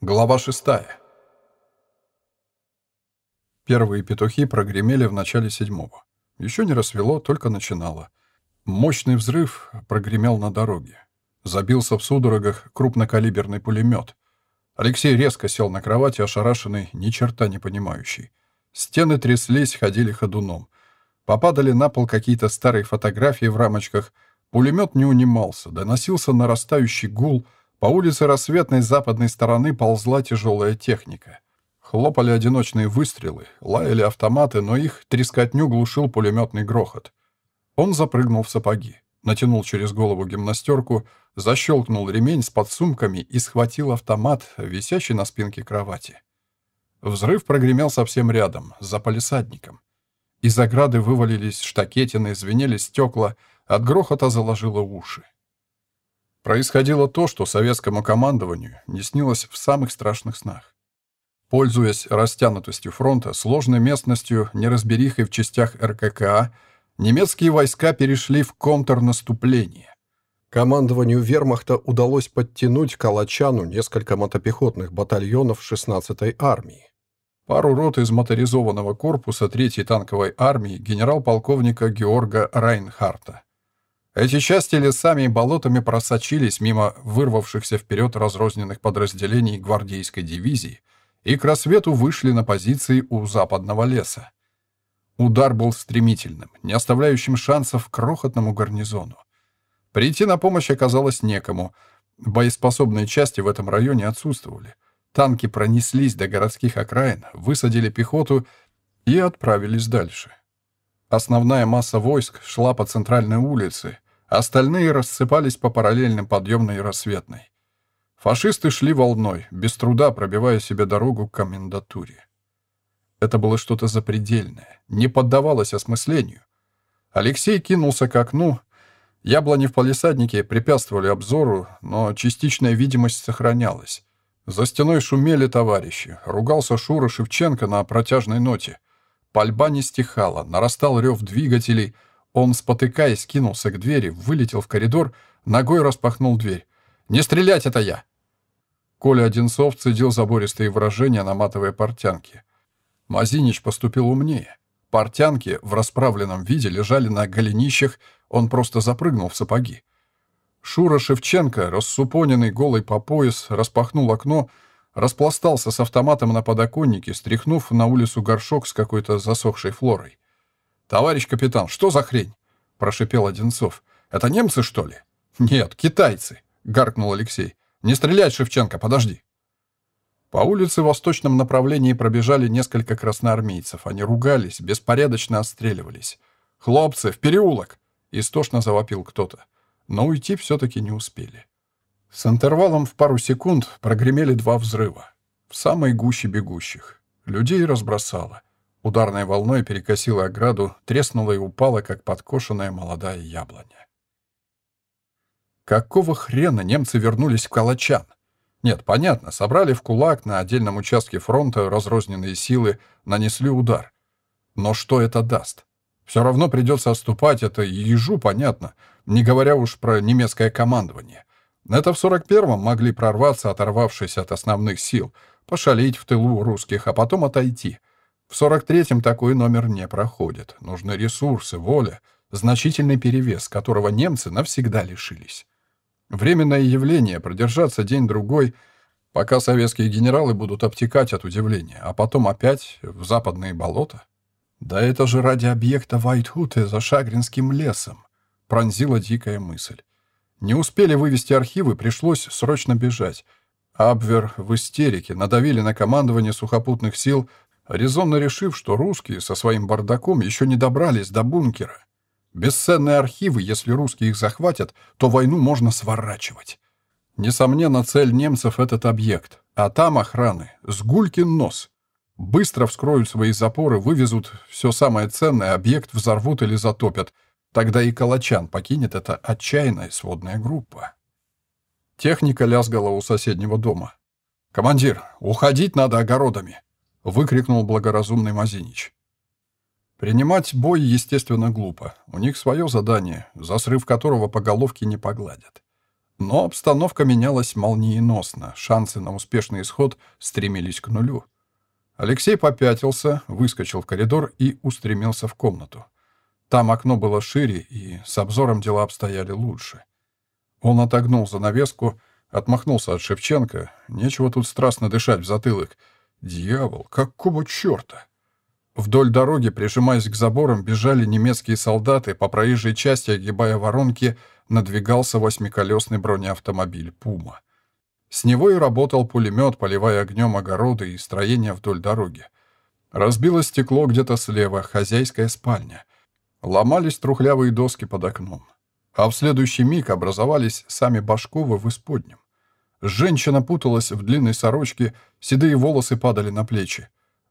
Глава шестая. Первые петухи прогремели в начале седьмого. Еще не рассвело, только начинало. Мощный взрыв прогремел на дороге. Забился в судорогах крупнокалиберный пулемет. Алексей резко сел на кровати, ошарашенный, ни черта не понимающий. Стены тряслись, ходили ходуном. Попадали на пол какие-то старые фотографии в рамочках. Пулемет не унимался, доносился нарастающий гул — по улице рассветной западной стороны ползла тяжелая техника. Хлопали одиночные выстрелы, лаяли автоматы, но их трескотню глушил пулеметный грохот. Он запрыгнул в сапоги, натянул через голову гимнастерку, защелкнул ремень с подсумками и схватил автомат, висящий на спинке кровати. Взрыв прогремел совсем рядом, за палисадником. Из ограды вывалились штакетины, звенели стекла, от грохота заложило уши. Происходило то, что советскому командованию не снилось в самых страшных снах. Пользуясь растянутостью фронта, сложной местностью, неразберихой в частях РККА, немецкие войска перешли в контрнаступление. Командованию вермахта удалось подтянуть к Калачану несколько мотопехотных батальонов 16-й армии. Пару рот из моторизованного корпуса 3-й танковой армии генерал-полковника Георга Райнхарта. Эти части лесами и болотами просочились мимо вырвавшихся вперед разрозненных подразделений гвардейской дивизии и к рассвету вышли на позиции у западного леса. Удар был стремительным, не оставляющим шансов крохотному гарнизону. Прийти на помощь оказалось некому. Боеспособные части в этом районе отсутствовали. Танки пронеслись до городских окраин, высадили пехоту и отправились дальше. Основная масса войск шла по центральной улице, Остальные рассыпались по параллельным подъемной и рассветной. Фашисты шли волной, без труда пробивая себе дорогу к комендатуре. Это было что-то запредельное, не поддавалось осмыслению. Алексей кинулся к окну. Яблони в палисаднике препятствовали обзору, но частичная видимость сохранялась. За стеной шумели товарищи. Ругался Шура Шевченко на протяжной ноте. Пальба не стихала, нарастал рев двигателей — он, спотыкаясь, кинулся к двери, вылетел в коридор, ногой распахнул дверь. «Не стрелять, это я!» Коля Одинцов цедил забористые выражения, наматывая портянки. Мазинич поступил умнее. Портянки в расправленном виде лежали на голенищах, он просто запрыгнул в сапоги. Шура Шевченко, рассупоненный голый по пояс, распахнул окно, распластался с автоматом на подоконнике, стряхнув на улицу горшок с какой-то засохшей флорой. «Товарищ капитан, что за хрень?» — прошипел Одинцов. «Это немцы, что ли?» «Нет, китайцы», — гаркнул Алексей. «Не стрелять, Шевченко, подожди». По улице в восточном направлении пробежали несколько красноармейцев. Они ругались, беспорядочно отстреливались. «Хлопцы, в переулок!» — истошно завопил кто-то. Но уйти все-таки не успели. С интервалом в пару секунд прогремели два взрыва. В самой гуще бегущих. Людей разбросало. Ударной волной перекосила ограду, треснула и упала, как подкошенная молодая яблоня. Какого хрена немцы вернулись в Калачан? Нет, понятно, собрали в кулак на отдельном участке фронта разрозненные силы, нанесли удар. Но что это даст? Все равно придется отступать, это ежу понятно, не говоря уж про немецкое командование. Это в 41-м могли прорваться, оторвавшись от основных сил, пошалить в тылу русских, а потом отойти — в 43-м такой номер не проходит. Нужны ресурсы, воля, значительный перевес, которого немцы навсегда лишились. Временное явление, продержаться день-другой, пока советские генералы будут обтекать от удивления, а потом опять в западные болота. Да это же ради объекта Вайтхуте за Шагринским лесом, пронзила дикая мысль. Не успели вывести архивы, пришлось срочно бежать. Абвер в истерике надавили на командование сухопутных сил резонно решив, что русские со своим бардаком еще не добрались до бункера. Бесценные архивы, если русские их захватят, то войну можно сворачивать. Несомненно, цель немцев — этот объект, а там охраны, сгулькин нос. Быстро вскроют свои запоры, вывезут все самое ценное, объект взорвут или затопят. Тогда и Калачан покинет эта отчаянная сводная группа. Техника лязгала у соседнего дома. «Командир, уходить надо огородами!» — выкрикнул благоразумный Мазинич. Принимать бой, естественно, глупо. У них свое задание, за срыв которого по головке не погладят. Но обстановка менялась молниеносно, шансы на успешный исход стремились к нулю. Алексей попятился, выскочил в коридор и устремился в комнату. Там окно было шире, и с обзором дела обстояли лучше. Он отогнул занавеску, отмахнулся от Шевченко. Нечего тут страстно дышать в затылок. Дьявол, какого черта? Вдоль дороги, прижимаясь к заборам, бежали немецкие солдаты, по проезжей части, огибая воронки, надвигался восьмиколесный бронеавтомобиль «Пума». С него и работал пулемет, поливая огнем огороды и строения вдоль дороги. Разбилось стекло где-то слева, хозяйская спальня. Ломались трухлявые доски под окном. А в следующий миг образовались сами Башковы в исподнем. Женщина путалась в длинной сорочке, седые волосы падали на плечи.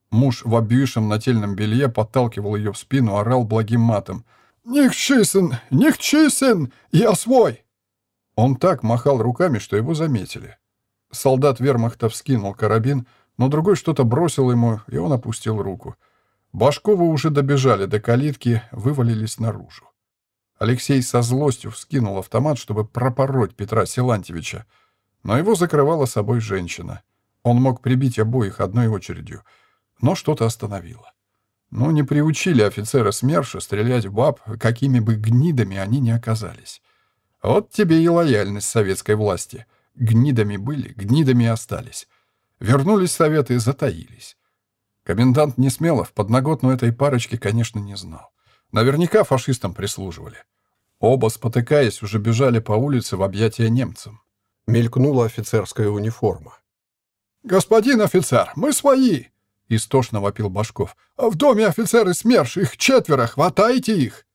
Муж в обвисшем нательном белье подталкивал ее в спину, орал благим матом. «Нихчисен! Нихчисен! Я свой!» Он так махал руками, что его заметили. Солдат вермахта вскинул карабин, но другой что-то бросил ему, и он опустил руку. Башковы уже добежали до калитки, вывалились наружу. Алексей со злостью вскинул автомат, чтобы пропороть Петра Силантьевича, но его закрывала собой женщина. Он мог прибить обоих одной очередью, но что-то остановило. Ну, не приучили офицера СМЕРШа стрелять в баб, какими бы гнидами они ни оказались. Вот тебе и лояльность советской власти. Гнидами были, гнидами и остались. Вернулись советы и затаились. Комендант Несмелов подноготну этой парочки, конечно, не знал. Наверняка фашистам прислуживали. Оба, спотыкаясь, уже бежали по улице в объятия немцам. Мелькнула офицерская униформа. «Господин офицер, мы свои!» — истошно вопил Башков. «В доме офицеры СМЕРШ, их четверо, хватайте их!»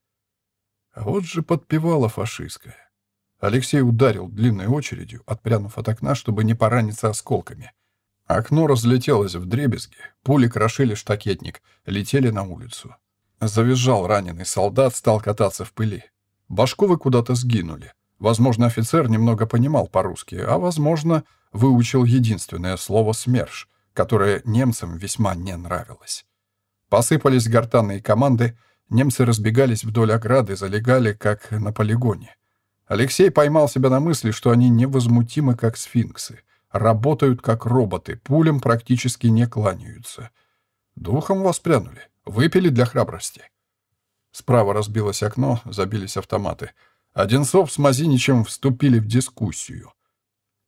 А вот же подпевала фашистская. Алексей ударил длинной очередью, отпрянув от окна, чтобы не пораниться осколками. Окно разлетелось в дребезги, пули крошили штакетник, летели на улицу. Завизжал раненый солдат, стал кататься в пыли. Башковы куда-то сгинули. Возможно, офицер немного понимал по-русски, а, возможно, выучил единственное слово «СМЕРШ», которое немцам весьма не нравилось. Посыпались гортанные команды, немцы разбегались вдоль ограды, залегали, как на полигоне. Алексей поймал себя на мысли, что они невозмутимы, как сфинксы, работают, как роботы, пулям практически не кланяются. Духом воспрянули, выпили для храбрости. Справа разбилось окно, забились автоматы. Одинцов с Мазиничем вступили в дискуссию.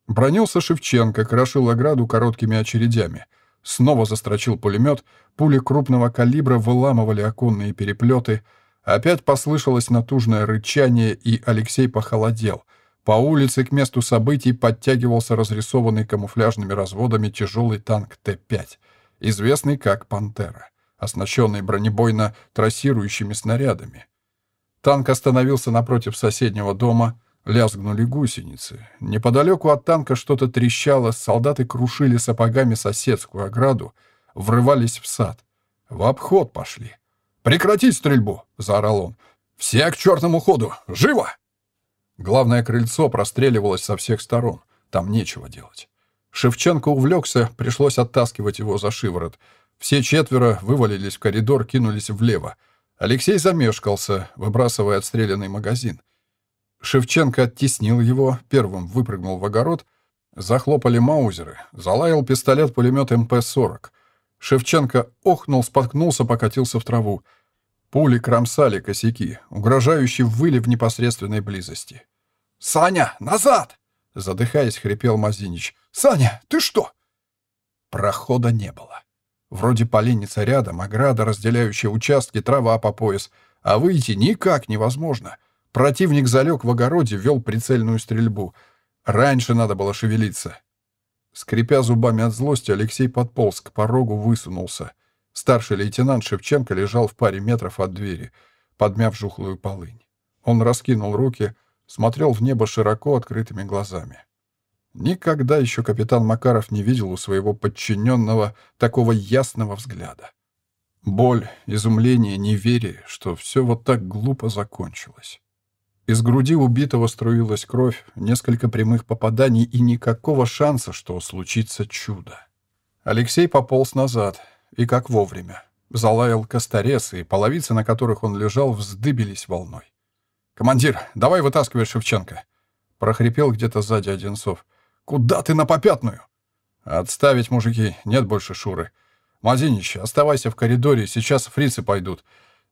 Бронился Шевченко, крошил ограду короткими очередями. Снова застрочил пулемет, пули крупного калибра выламывали оконные переплеты. Опять послышалось натужное рычание, и Алексей похолодел. По улице к месту событий подтягивался разрисованный камуфляжными разводами тяжелый танк Т-5, известный как «Пантера», оснащенный бронебойно-трассирующими снарядами. Танк остановился напротив соседнего дома, Лязгнули гусеницы. Неподалеку от танка что-то трещало, солдаты крушили сапогами соседскую ограду, врывались в сад. В обход пошли. «Прекратить стрельбу!» — заорал он. «Все к черному ходу! Живо!» Главное крыльцо простреливалось со всех сторон. Там нечего делать. Шевченко увлекся, пришлось оттаскивать его за шиворот. Все четверо вывалились в коридор, кинулись влево. Алексей замешкался, выбрасывая отстрелянный магазин. Шевченко оттеснил его, первым выпрыгнул в огород. Захлопали маузеры. Залаял пистолет-пулемет МП-40. Шевченко охнул, споткнулся, покатился в траву. Пули кромсали косяки, угрожающие выли в непосредственной близости. «Саня, назад!» Задыхаясь, хрипел Мазинич. «Саня, ты что?» Прохода не было. Вроде поленница рядом, ограда, разделяющая участки, трава по пояс. А выйти никак невозможно. Противник залег в огороде, вел прицельную стрельбу. Раньше надо было шевелиться. Скрипя зубами от злости, Алексей подполз к порогу, высунулся. Старший лейтенант Шевченко лежал в паре метров от двери, подмяв жухлую полынь. Он раскинул руки, смотрел в небо широко открытыми глазами. Никогда еще капитан Макаров не видел у своего подчиненного такого ясного взгляда. Боль, изумление, неверие, что все вот так глупо закончилось. Из груди убитого струилась кровь, несколько прямых попаданий и никакого шанса, что случится чудо. Алексей пополз назад, и как вовремя. Залаял косторез, и половицы, на которых он лежал, вздыбились волной. «Командир, давай вытаскивай Шевченко!» прохрипел где-то сзади Одинцов. «Куда ты на попятную?» «Отставить, мужики, нет больше Шуры. Мазинич, оставайся в коридоре, сейчас фрицы пойдут.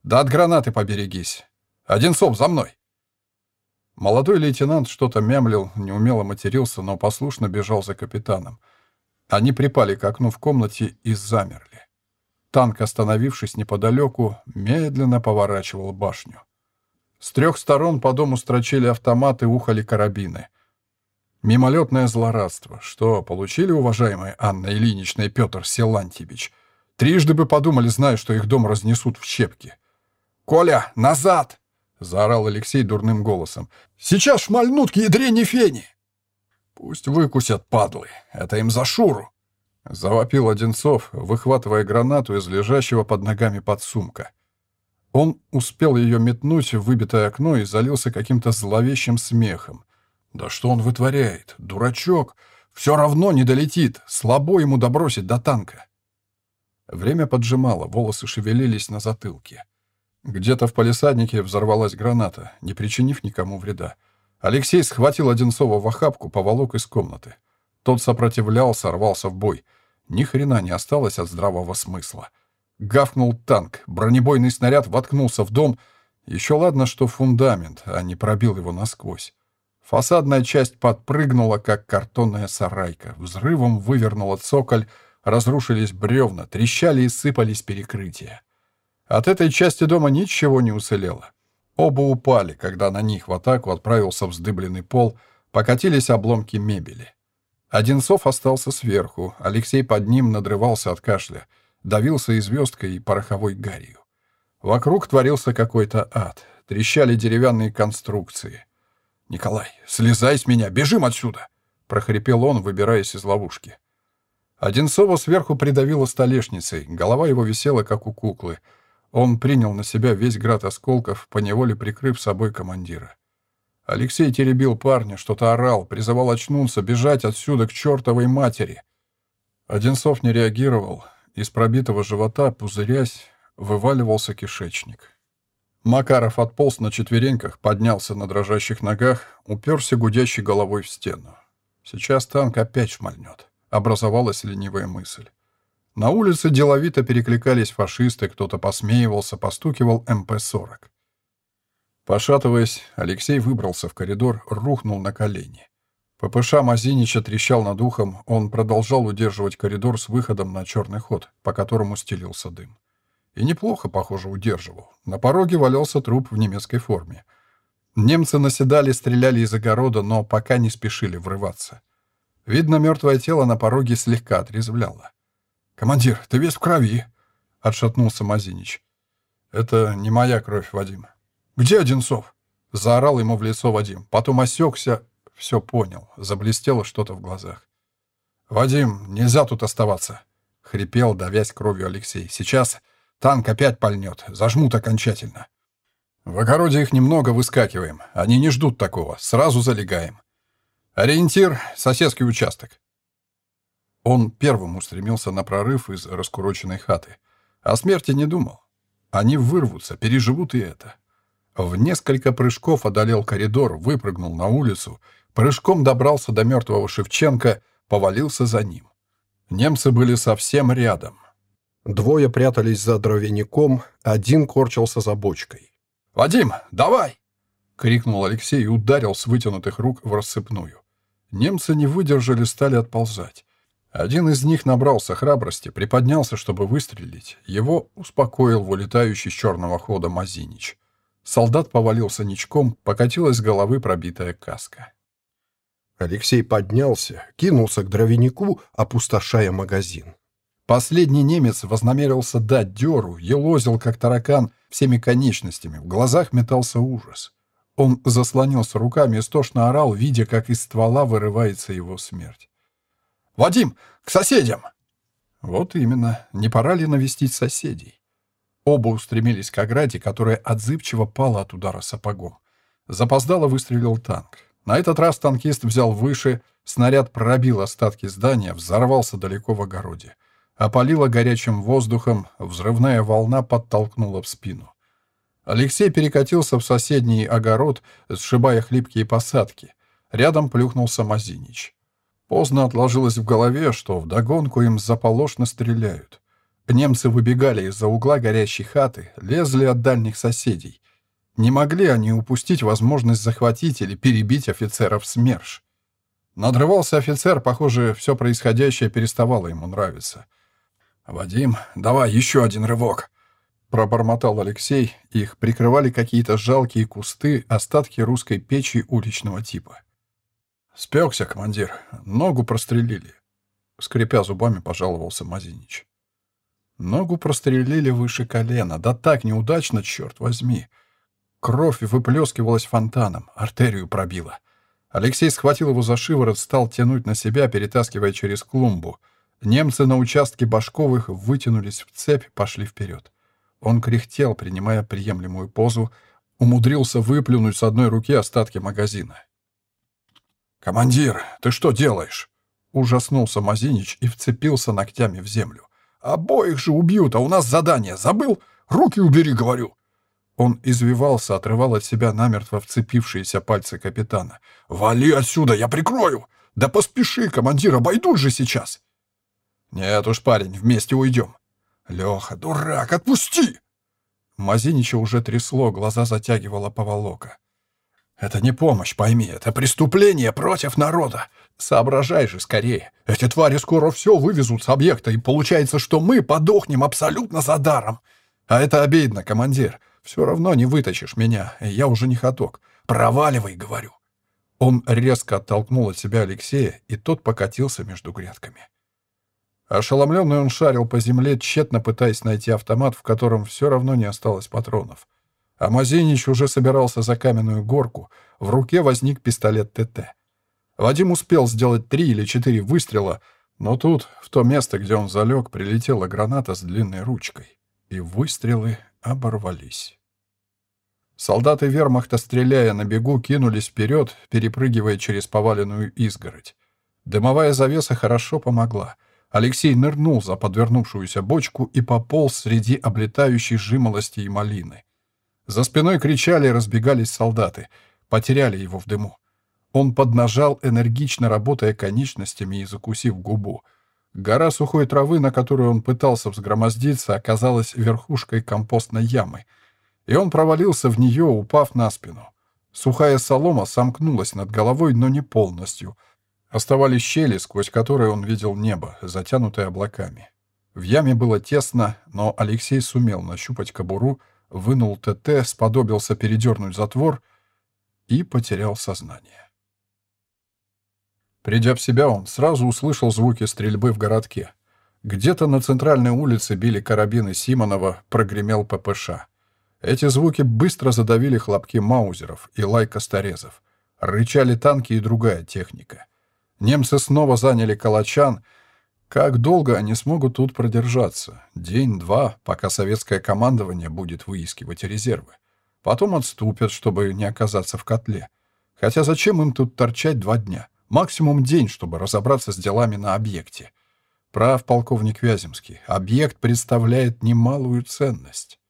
Да от гранаты поберегись. Одинцов, за мной!» Молодой лейтенант что-то мямлил, неумело матерился, но послушно бежал за капитаном. Они припали к окну в комнате и замерли. Танк, остановившись неподалеку, медленно поворачивал башню. С трех сторон по дому строчили автоматы, ухали карабины. Мимолетное злорадство. Что, получили, уважаемые Анна Ильинична и Петр Силантьевич? Трижды бы подумали, зная, что их дом разнесут в щепки. «Коля, назад!» — заорал Алексей дурным голосом. «Сейчас шмальнут к ядрене фени!» «Пусть выкусят, падлы. Это им за Шуру!» Завопил Одинцов, выхватывая гранату из лежащего под ногами подсумка. Он успел ее метнуть в выбитое окно и залился каким-то зловещим смехом. «Да что он вытворяет? Дурачок! Все равно не долетит! Слабо ему добросить до танка!» Время поджимало, волосы шевелились на затылке. Где-то в палисаднике взорвалась граната, не причинив никому вреда. Алексей схватил Одинцова в охапку, поволок из комнаты. Тот сопротивлялся, рвался в бой. Ни хрена не осталось от здравого смысла. Гавкнул танк, бронебойный снаряд воткнулся в дом. Еще ладно, что фундамент, а не пробил его насквозь. Фасадная часть подпрыгнула, как картонная сарайка. Взрывом вывернула цоколь, разрушились бревна, трещали и сыпались перекрытия. От этой части дома ничего не уцелело. Оба упали, когда на них в атаку отправился вздыбленный пол, покатились обломки мебели. Одинцов остался сверху, Алексей под ним надрывался от кашля, давился и звездкой, и пороховой гарью. Вокруг творился какой-то ад, трещали деревянные конструкции. «Николай, слезай с меня, бежим отсюда!» — прохрипел он, выбираясь из ловушки. Одинцова сверху придавила столешницей, голова его висела, как у куклы. Он принял на себя весь град осколков, поневоле прикрыв собой командира. Алексей теребил парня, что-то орал, призывал очнуться, бежать отсюда к чертовой матери. Одинцов не реагировал. Из пробитого живота, пузырясь, вываливался кишечник. Макаров отполз на четвереньках, поднялся на дрожащих ногах, уперся гудящей головой в стену. Сейчас танк опять шмальнет. Образовалась ленивая мысль. На улице деловито перекликались фашисты, кто-то посмеивался, постукивал МП-40. Пошатываясь, Алексей выбрался в коридор, рухнул на колени. ППШ Мазинича трещал над ухом, он продолжал удерживать коридор с выходом на черный ход, по которому стелился дым. И неплохо, похоже, удерживал. На пороге валялся труп в немецкой форме. Немцы наседали, стреляли из огорода, но пока не спешили врываться. Видно, мертвое тело на пороге слегка отрезвляло. «Командир, ты весь в крови!» — отшатнулся Мазинич. «Это не моя кровь, Вадим. «Где Одинцов?» — заорал ему в лицо Вадим. Потом осекся, все понял, заблестело что-то в глазах. «Вадим, нельзя тут оставаться!» — хрипел, давясь кровью Алексей. «Сейчас танк опять пальнет, зажмут окончательно. В огороде их немного выскакиваем, они не ждут такого, сразу залегаем. Ориентир — соседский участок». Он первым устремился на прорыв из раскуроченной хаты. О смерти не думал. Они вырвутся, переживут и это. В несколько прыжков одолел коридор, выпрыгнул на улицу, прыжком добрался до мертвого Шевченко, повалился за ним. Немцы были совсем рядом. Двое прятались за дровяником, один корчился за бочкой. «Вадим, давай!» — крикнул Алексей и ударил с вытянутых рук в рассыпную. Немцы не выдержали, стали отползать. Один из них набрался храбрости, приподнялся, чтобы выстрелить. Его успокоил вылетающий с черного хода Мазинич. Солдат повалился ничком, покатилась с головы пробитая каска. Алексей поднялся, кинулся к дровянику, опустошая магазин. Последний немец вознамерился дать дёру, елозил, как таракан, всеми конечностями. В глазах метался ужас. Он заслонился руками, истошно орал, видя, как из ствола вырывается его смерть. «Вадим, к соседям!» Вот именно, не пора ли навестить соседей? Оба устремились к ограде, которая отзывчиво пала от удара сапогом. Запоздало выстрелил танк. На этот раз танкист взял выше, снаряд пробил остатки здания, взорвался далеко в огороде. Опалило горячим воздухом, взрывная волна подтолкнула в спину. Алексей перекатился в соседний огород, сшибая хлипкие посадки. Рядом плюхнулся Мазинич. Поздно отложилось в голове, что вдогонку им заполошно стреляют. Немцы выбегали из-за угла горящей хаты, лезли от дальних соседей. Не могли они упустить возможность захватить или перебить офицеров СМЕРШ. Надрывался офицер, похоже, все происходящее переставало ему нравиться. «Вадим, давай еще один рывок!» Пробормотал Алексей, их прикрывали какие-то жалкие кусты, остатки русской печи уличного типа. «Спекся, командир, ногу прострелили», — скрипя зубами, пожаловался Мазинич. Ногу прострелили выше колена, да так неудачно, черт возьми. Кровь выплескивалась фонтаном, артерию пробила. Алексей схватил его за шиворот, стал тянуть на себя, перетаскивая через клумбу. Немцы на участке Башковых вытянулись в цепь, пошли вперед. Он кряхтел, принимая приемлемую позу, умудрился выплюнуть с одной руки остатки магазина. «Командир, ты что делаешь?» Ужаснулся Мазинич и вцепился ногтями в землю. «Обоих же убьют, а у нас задание. Забыл? Руки убери, говорю!» Он извивался, отрывал от себя намертво вцепившиеся пальцы капитана. «Вали отсюда, я прикрою! Да поспеши, командир, обойдут же сейчас!» «Нет уж, парень, вместе уйдем!» «Леха, дурак, отпусти!» Мазинича уже трясло, глаза затягивала поволока. «Это не помощь, пойми, это преступление против народа. Соображай же скорее. Эти твари скоро все вывезут с объекта, и получается, что мы подохнем абсолютно за даром. А это обидно, командир. Все равно не вытащишь меня, я уже не ходок. Проваливай, говорю». Он резко оттолкнул от себя Алексея, и тот покатился между грядками. Ошеломленный он шарил по земле, тщетно пытаясь найти автомат, в котором все равно не осталось патронов. А Мазинич уже собирался за каменную горку, в руке возник пистолет ТТ. Вадим успел сделать три или четыре выстрела, но тут, в то место, где он залег, прилетела граната с длинной ручкой, и выстрелы оборвались. Солдаты вермахта, стреляя на бегу, кинулись вперед, перепрыгивая через поваленную изгородь. Дымовая завеса хорошо помогла. Алексей нырнул за подвернувшуюся бочку и пополз среди облетающей жимолости и малины. За спиной кричали и разбегались солдаты. Потеряли его в дыму. Он поднажал, энергично работая конечностями и закусив губу. Гора сухой травы, на которую он пытался взгромоздиться, оказалась верхушкой компостной ямы, и он провалился в нее, упав на спину. Сухая солома сомкнулась над головой, но не полностью. Оставались щели, сквозь которые он видел небо, затянутое облаками. В яме было тесно, но Алексей сумел нащупать кобуру, вынул ТТ, сподобился передернуть затвор и потерял сознание. Придя в себя, он сразу услышал звуки стрельбы в городке. Где-то на центральной улице били карабины Симонова, прогремел ППШ. Эти звуки быстро задавили хлопки маузеров и лай косторезов. Рычали танки и другая техника. Немцы снова заняли Калачан. Как долго они смогут тут продержаться? День-два, пока советское командование будет выискивать резервы. Потом отступят, чтобы не оказаться в котле. Хотя зачем им тут торчать два дня? Максимум день, чтобы разобраться с делами на объекте. Прав полковник Вяземский. Объект представляет немалую ценность.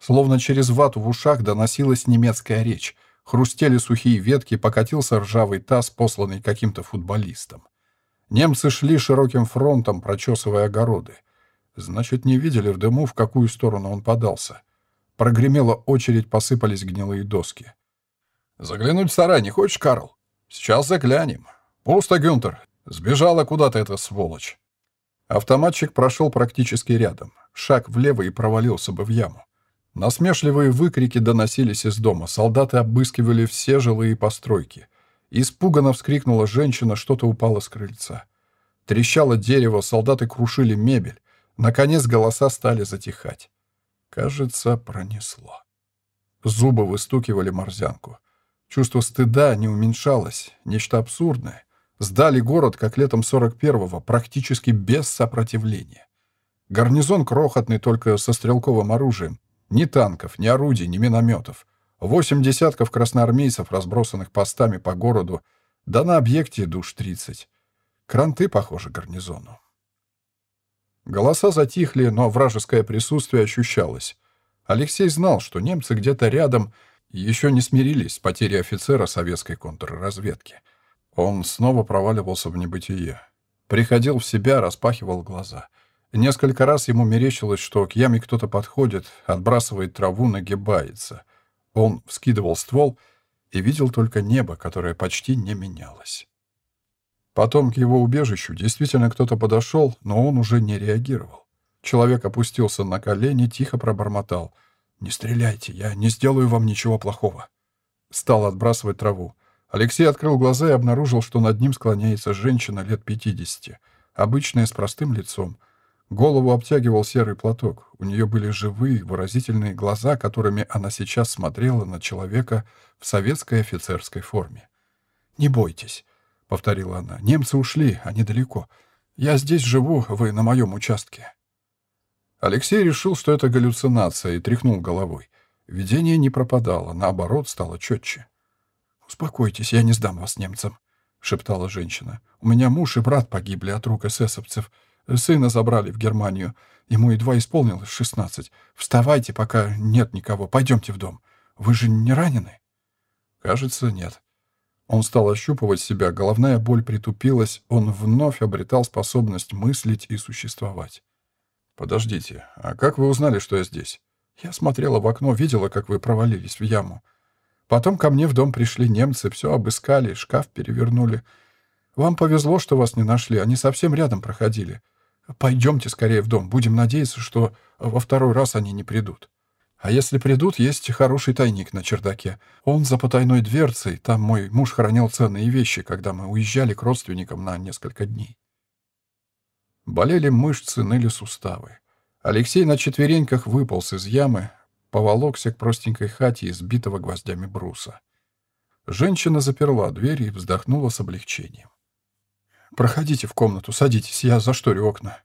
Словно через вату в ушах доносилась немецкая речь. Хрустели сухие ветки, покатился ржавый таз, посланный каким-то футболистом. Немцы шли широким фронтом, прочесывая огороды. Значит, не видели в дыму, в какую сторону он подался. Прогремела очередь, посыпались гнилые доски. «Заглянуть в сарай не хочешь, Карл?» «Сейчас заглянем. Пусто, Гюнтер. Сбежала куда-то эта сволочь». Автоматчик прошел практически рядом. Шаг влево и провалился бы в яму. Насмешливые выкрики доносились из дома. Солдаты обыскивали все жилые постройки. Испуганно вскрикнула женщина, что-то упало с крыльца. Трещало дерево, солдаты крушили мебель. Наконец голоса стали затихать. Кажется, пронесло. Зубы выстукивали морзянку. Чувство стыда не уменьшалось, нечто абсурдное. Сдали город, как летом 41-го, практически без сопротивления. Гарнизон крохотный только со стрелковым оружием. Ни танков, ни орудий, ни минометов. Восемь десятков красноармейцев, разбросанных постами по городу, да на объекте душ 30. Кранты, похоже, гарнизону. Голоса затихли, но вражеское присутствие ощущалось. Алексей знал, что немцы где-то рядом — Еще не смирились с потерей офицера советской контрразведки. Он снова проваливался в небытие. Приходил в себя, распахивал глаза. Несколько раз ему мерещилось, что к яме кто-то подходит, отбрасывает траву, нагибается. Он вскидывал ствол и видел только небо, которое почти не менялось. Потом к его убежищу действительно кто-то подошел, но он уже не реагировал. Человек опустился на колени, тихо пробормотал. «Не стреляйте, я не сделаю вам ничего плохого». Стал отбрасывать траву. Алексей открыл глаза и обнаружил, что над ним склоняется женщина лет пятидесяти, обычная с простым лицом. Голову обтягивал серый платок. У нее были живые, выразительные глаза, которыми она сейчас смотрела на человека в советской офицерской форме. «Не бойтесь», — повторила она. «Немцы ушли, они далеко. Я здесь живу, вы на моем участке». Алексей решил, что это галлюцинация, и тряхнул головой. Видение не пропадало, наоборот, стало четче. «Успокойтесь, я не сдам вас немцам», — шептала женщина. «У меня муж и брат погибли от рук эсэсовцев. Сына забрали в Германию. Ему едва исполнилось шестнадцать. Вставайте, пока нет никого. Пойдемте в дом. Вы же не ранены?» «Кажется, нет». Он стал ощупывать себя, головная боль притупилась, он вновь обретал способность мыслить и существовать. «Подождите, а как вы узнали, что я здесь?» «Я смотрела в окно, видела, как вы провалились в яму. Потом ко мне в дом пришли немцы, все обыскали, шкаф перевернули. Вам повезло, что вас не нашли, они совсем рядом проходили. Пойдемте скорее в дом, будем надеяться, что во второй раз они не придут. А если придут, есть хороший тайник на чердаке. Он за потайной дверцей, там мой муж хранил ценные вещи, когда мы уезжали к родственникам на несколько дней. Болели мышцы, ныли суставы. Алексей на четвереньках выполз из ямы, поволокся к простенькой хате из битого гвоздями бруса. Женщина заперла дверь и вздохнула с облегчением. «Проходите в комнату, садитесь, я зашторю окна».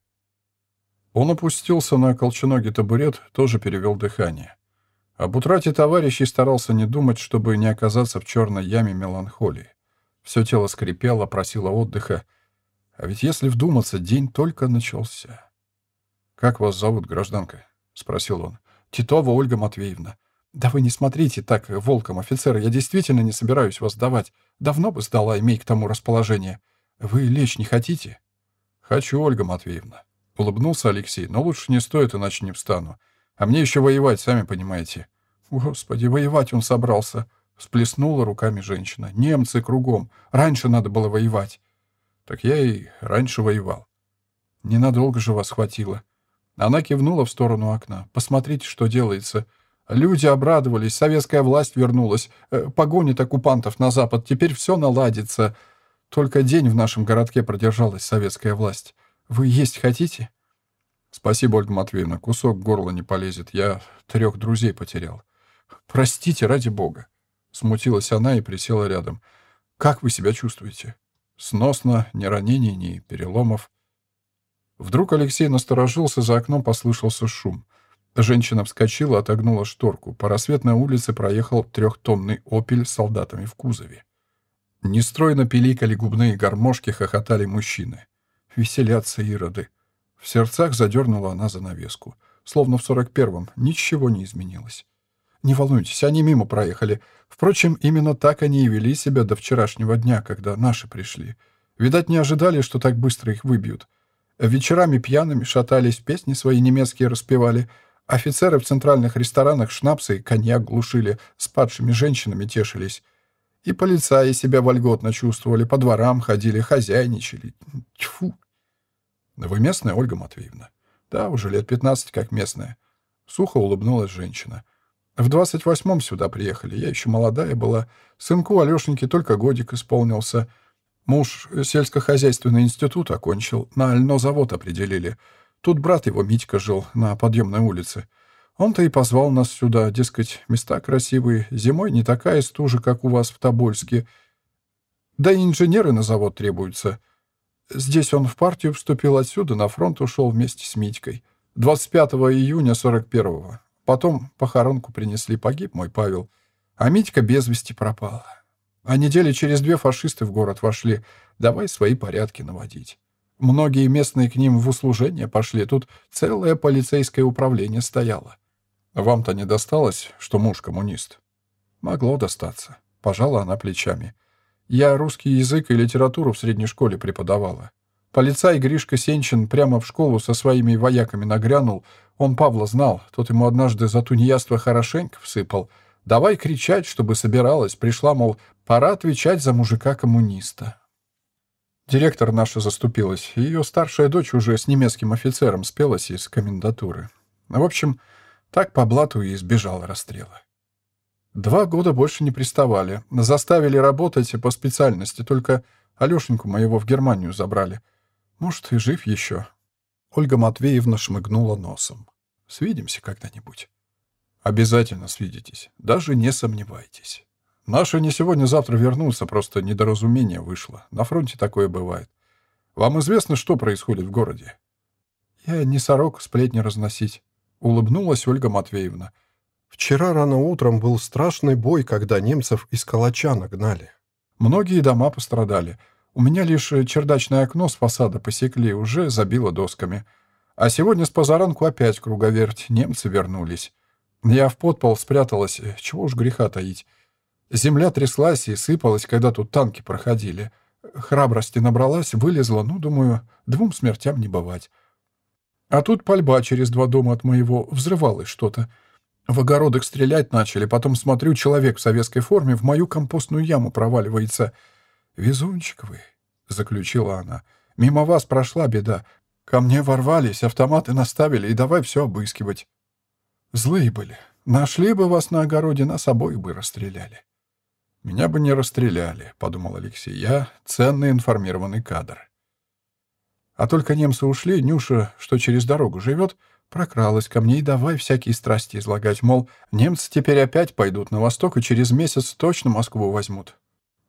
Он опустился на колченогий табурет, тоже перевел дыхание. Об утрате товарищей старался не думать, чтобы не оказаться в черной яме меланхолии. Все тело скрипело, просило отдыха, а ведь если вдуматься, день только начался. «Как вас зовут, гражданка?» — спросил он. «Титова Ольга Матвеевна». «Да вы не смотрите так, волком, офицер, я действительно не собираюсь вас сдавать. Давно бы сдала, имей к тому расположение. Вы лечь не хотите?» «Хочу, Ольга Матвеевна». Улыбнулся Алексей, но лучше не стоит, иначе не встану. А мне еще воевать, сами понимаете. Господи, воевать он собрался. Всплеснула руками женщина. Немцы кругом. Раньше надо было воевать. Так я и раньше воевал. Ненадолго же вас хватило. Она кивнула в сторону окна. Посмотрите, что делается. Люди обрадовались, советская власть вернулась. Э, погонит оккупантов на запад. Теперь все наладится. Только день в нашем городке продержалась советская власть. Вы есть хотите? Спасибо, Ольга Матвеевна. Кусок горла не полезет. Я трех друзей потерял. Простите, ради бога. Смутилась она и присела рядом. Как вы себя чувствуете? Сносно, ни ранений, ни переломов. Вдруг Алексей насторожился, за окном послышался шум. Женщина вскочила, отогнула шторку. По рассветной улице проехал трехтонный «Опель» с солдатами в кузове. Нестройно пиликали губные гармошки, хохотали мужчины. Веселятся ироды. В сердцах задернула она занавеску. Словно в сорок первом ничего не изменилось. Не волнуйтесь, они мимо проехали. Впрочем, именно так они и вели себя до вчерашнего дня, когда наши пришли. Видать, не ожидали, что так быстро их выбьют. Вечерами пьяными шатались, песни свои немецкие распевали. Офицеры в центральных ресторанах шнапсы и коньяк глушили, с падшими женщинами тешились. И полицаи себя вольготно чувствовали, по дворам ходили, хозяйничали. Тьфу! Вы местная, Ольга Матвеевна? Да, уже лет пятнадцать как местная. Сухо улыбнулась женщина. В двадцать восьмом сюда приехали, я еще молодая была. Сынку Алешеньке только годик исполнился. Муж сельскохозяйственный институт окончил, на льнозавод определили. Тут брат его, Митька, жил на подъемной улице. Он-то и позвал нас сюда, дескать, места красивые, зимой не такая стужа, как у вас в Тобольске. Да и инженеры на завод требуются. Здесь он в партию вступил, отсюда на фронт ушел вместе с Митькой. 25 июня 41-го. Потом похоронку принесли, погиб мой Павел. А Митька без вести пропала. А недели через две фашисты в город вошли. Давай свои порядки наводить. Многие местные к ним в услужение пошли. Тут целое полицейское управление стояло. Вам-то не досталось, что муж коммунист? Могло достаться. Пожала она плечами. Я русский язык и литературу в средней школе преподавала. Полицай Гришка Сенчин прямо в школу со своими вояками нагрянул. Он Павла знал, тот ему однажды за тунеядство хорошенько всыпал. Давай кричать, чтобы собиралась. Пришла, мол, пора отвечать за мужика-коммуниста. Директор наша заступилась, ее старшая дочь уже с немецким офицером спелась из комендатуры. В общем, так по блату и избежала расстрела. Два года больше не приставали. Заставили работать по специальности, только Алешеньку моего в Германию забрали. Может, и жив еще. Ольга Матвеевна шмыгнула носом. Свидимся когда-нибудь. Обязательно свидитесь. Даже не сомневайтесь. Наши не сегодня-завтра вернутся, просто недоразумение вышло. На фронте такое бывает. Вам известно, что происходит в городе? Я не сорок сплетни разносить. Улыбнулась Ольга Матвеевна. Вчера рано утром был страшный бой, когда немцев из Калача нагнали. Многие дома пострадали. У меня лишь чердачное окно с фасада посекли, уже забило досками. А сегодня с позаранку опять круговерть, немцы вернулись. Я в подпол спряталась, чего уж греха таить. Земля тряслась и сыпалась, когда тут танки проходили. Храбрости набралась, вылезла, ну, думаю, двум смертям не бывать. А тут пальба через два дома от моего, взрывалось что-то. В огородах стрелять начали, потом смотрю, человек в советской форме в мою компостную яму проваливается. «Везунчик вы», — заключила она. «Мимо вас прошла беда. Ко мне ворвались, автоматы наставили, и давай все обыскивать». Злые были. Нашли бы вас на огороде, нас обоих бы расстреляли. «Меня бы не расстреляли», — подумал Алексей. «Я ценный информированный кадр». А только немцы ушли, Нюша, что через дорогу живет, — Прокралась ко мне и давай всякие страсти излагать, мол, немцы теперь опять пойдут на восток и через месяц точно Москву возьмут.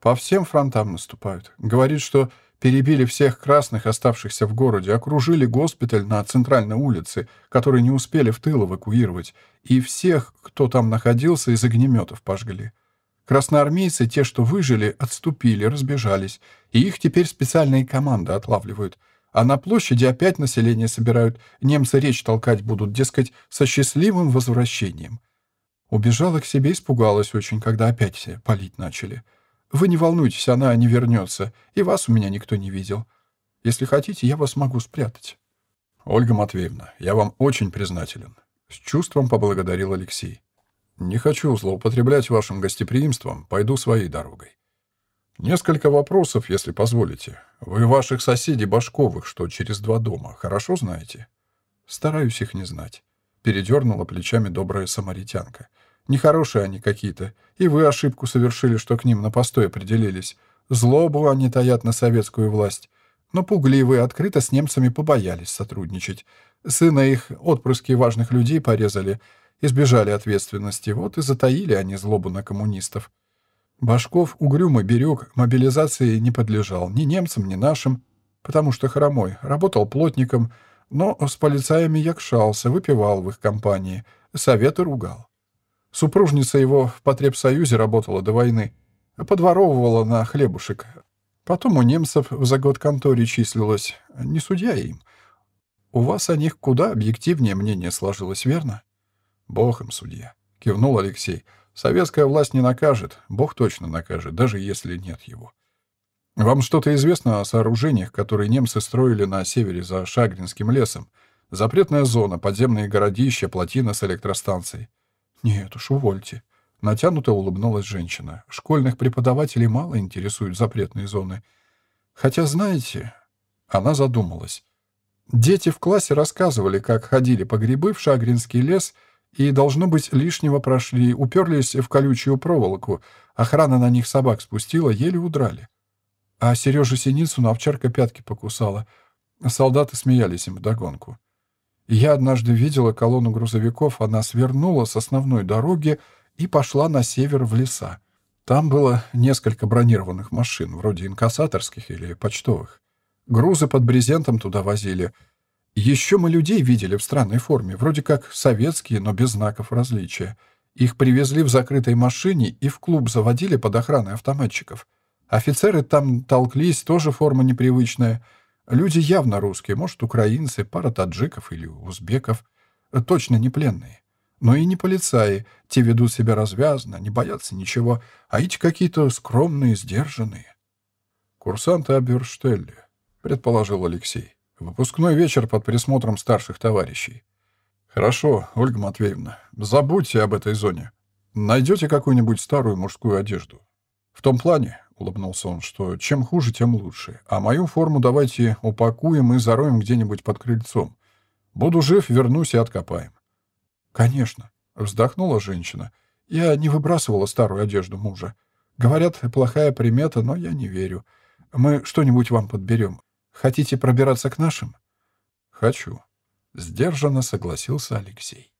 По всем фронтам наступают. Говорит, что перебили всех красных, оставшихся в городе, окружили госпиталь на центральной улице, который не успели в тыл эвакуировать, и всех, кто там находился, из огнеметов пожгли. Красноармейцы, те, что выжили, отступили, разбежались, и их теперь специальные команды отлавливают — а на площади опять население собирают. Немцы речь толкать будут, дескать, со счастливым возвращением. Убежала к себе, испугалась очень, когда опять палить начали. Вы не волнуйтесь, она не вернется, и вас у меня никто не видел. Если хотите, я вас могу спрятать. Ольга Матвеевна, я вам очень признателен. С чувством поблагодарил Алексей. Не хочу злоупотреблять вашим гостеприимством, пойду своей дорогой. Несколько вопросов, если позволите. Вы ваших соседей Башковых, что через два дома, хорошо знаете? Стараюсь их не знать. Передернула плечами добрая самаритянка. Нехорошие они какие-то. И вы ошибку совершили, что к ним на постой определились. Злобу они таят на советскую власть. Но пугливые открыто с немцами побоялись сотрудничать. Сына их отпрыски важных людей порезали, избежали ответственности. Вот и затаили они злобу на коммунистов. Башков угрюмо берег, мобилизации не подлежал ни немцам, ни нашим, потому что хромой, работал плотником, но с полицаями якшался, выпивал в их компании, советы ругал. Супружница его в потребсоюзе работала до войны, подворовывала на хлебушек. Потом у немцев в за год конторе числилась, не судья им. У вас о них куда объективнее мнение сложилось, верно? Бог им судья, кивнул Алексей. Советская власть не накажет, Бог точно накажет, даже если нет его. Вам что-то известно о сооружениях, которые немцы строили на севере за Шагринским лесом? Запретная зона, подземные городища, плотина с электростанцией. Нет уж, увольте. Натянуто улыбнулась женщина. Школьных преподавателей мало интересуют запретные зоны. Хотя, знаете... Она задумалась. Дети в классе рассказывали, как ходили по грибы в Шагринский лес — и, должно быть, лишнего прошли, уперлись в колючую проволоку, охрана на них собак спустила, еле удрали. А Сережа Синицыну овчарка пятки покусала. Солдаты смеялись им вдогонку. Я однажды видела колонну грузовиков, она свернула с основной дороги и пошла на север в леса. Там было несколько бронированных машин, вроде инкассаторских или почтовых. Грузы под брезентом туда возили — еще мы людей видели в странной форме, вроде как советские, но без знаков различия. Их привезли в закрытой машине и в клуб заводили под охраной автоматчиков. Офицеры там толклись, тоже форма непривычная. Люди явно русские, может, украинцы, пара таджиков или узбеков. Точно не пленные. Но и не полицаи. Те ведут себя развязно, не боятся ничего. А эти какие-то скромные, сдержанные. Курсанты Аберштелли, предположил Алексей. Выпускной вечер под присмотром старших товарищей. Хорошо, Ольга Матвеевна, забудьте об этой зоне. Найдете какую-нибудь старую мужскую одежду. В том плане, — улыбнулся он, — что чем хуже, тем лучше. А мою форму давайте упакуем и зароем где-нибудь под крыльцом. Буду жив, вернусь и откопаем. «Конечно», — вздохнула женщина. «Я не выбрасывала старую одежду мужа. Говорят, плохая примета, но я не верю. Мы что-нибудь вам подберем. Хотите пробираться к нашим?» «Хочу», — сдержанно согласился Алексей.